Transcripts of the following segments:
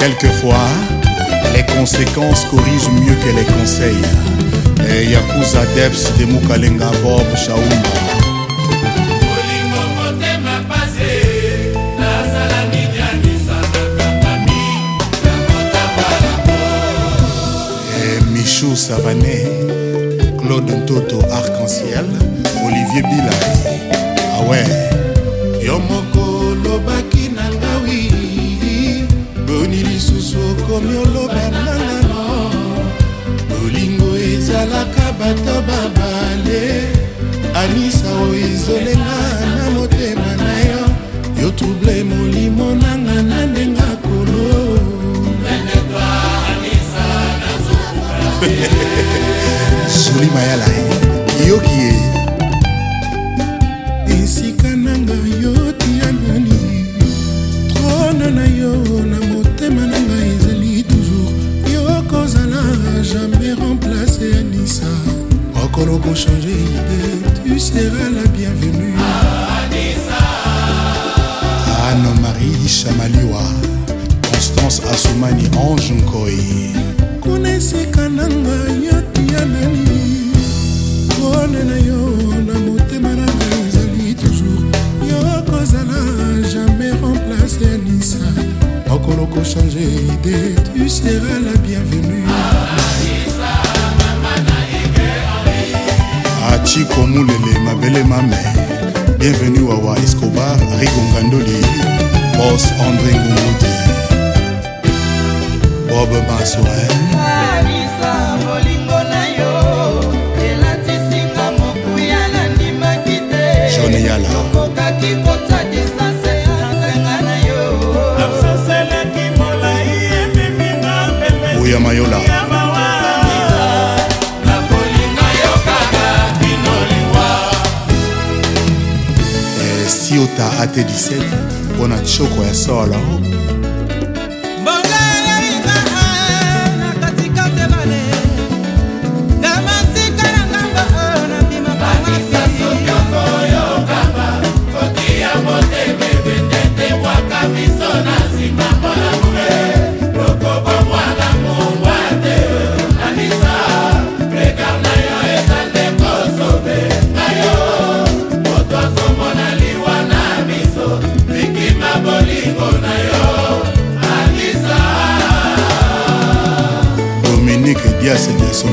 Quelquefois, les conséquences corrigent mieux que les conseils. Et Yakuza Deps de Mukalenga Bob Shaoum. Michou Savané, Claude Ntoto Arc-en-Ciel, Olivier Bilay. Ah ouais, Yomok. okomi oloba nangano bolingo ezalaka bato babale anisa oyo ezolenga na motema na yo yo trouble molimo nanga na ndenga kolo joli mayala jamais remplacé Anissa. Encore pour changer d'idée, tu seras la bienvenue. Ah, Anissa. Anne-Marie ah, Chamaliwa, Constance Assoumani Ange Nkoyi. Connaissez Kananga, ngai yo na yo na motema na nous toujours yo kozala jamais remplacer encore mokolo changer d'idée. tu seras la bienvenue chiko mulele mabele mame bienvenu wawa escobar rigongandoli bos andré ngungute bob masoel tiota ate 17 mpo na tshoko ya solo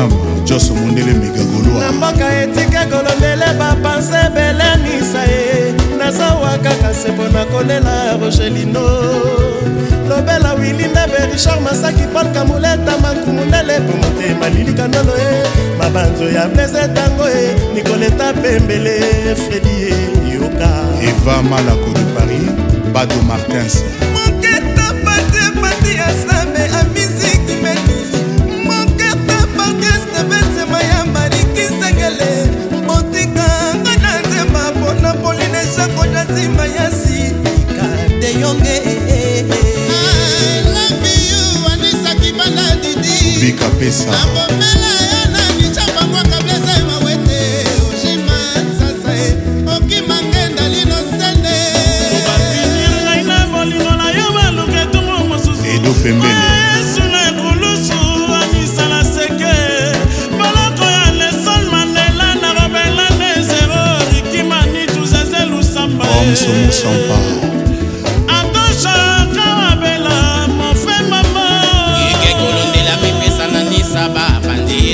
panam jos mondele megagoloa na mboka etika kolondele bapanse belenisa ye nazawa kaka sembo na kolela rogelino lobela wilinde berichard masaki paul kamuleta makumundele po motema lilikanolo e eh. mabanzo ya blese ntango e eh. nikoleta pembele fredi e yoka eva malako de paris bado martins fica pensando.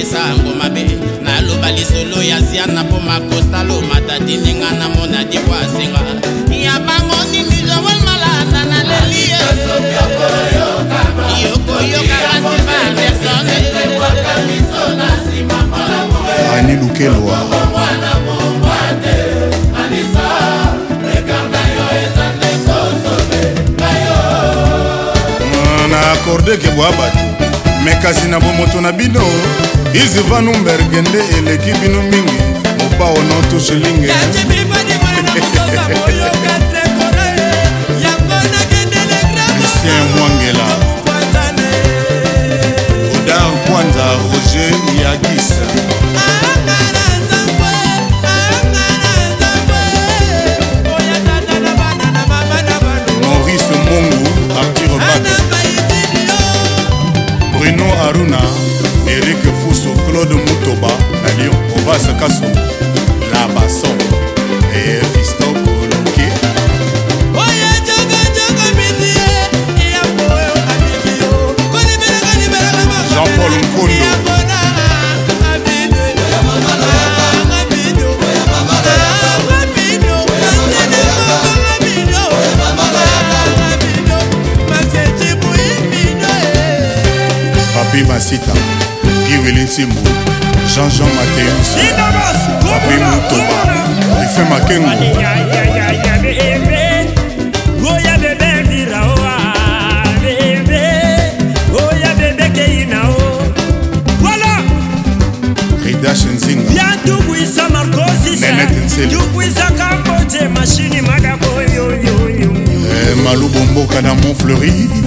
misango mabe naloba lisolo ya ziana mpo makostalo matadininga na mona dikwasenga ya bango nini joel malanda naleli yokoyokaka nsima personne ani lukelwa na akorde ke bwabati me kasi na bomoto na bino izi vanumberg nde eleki bino mingi mopao no tushelinge masita giweli nsimbu jean-jean mateus papi mutoba efe makengo ridash nzinga yandukwisa markosisandukwisa kamboje mashini makaboyoyoyo eh, malubo mboka na mont fleurie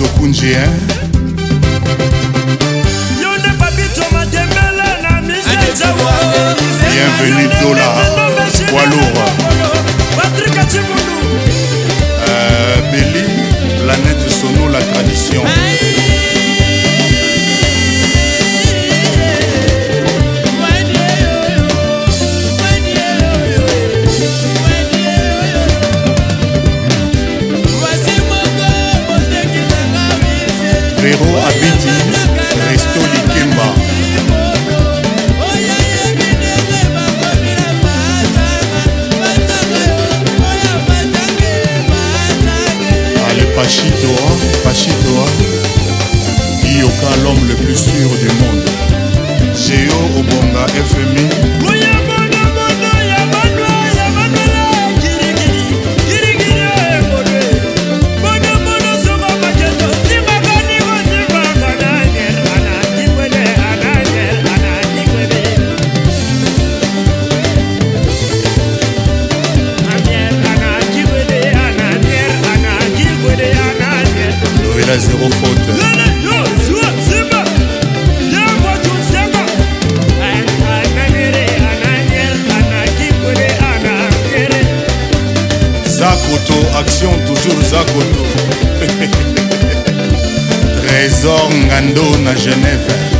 o hein? vero abeti resto likemba ale pachitoa pachitoa ioka l'homme le plus sûr du monde géo obonga fmi elle a zéro faute. Zakoto, action toujours Zakoto. Trésor Ngando na Genève.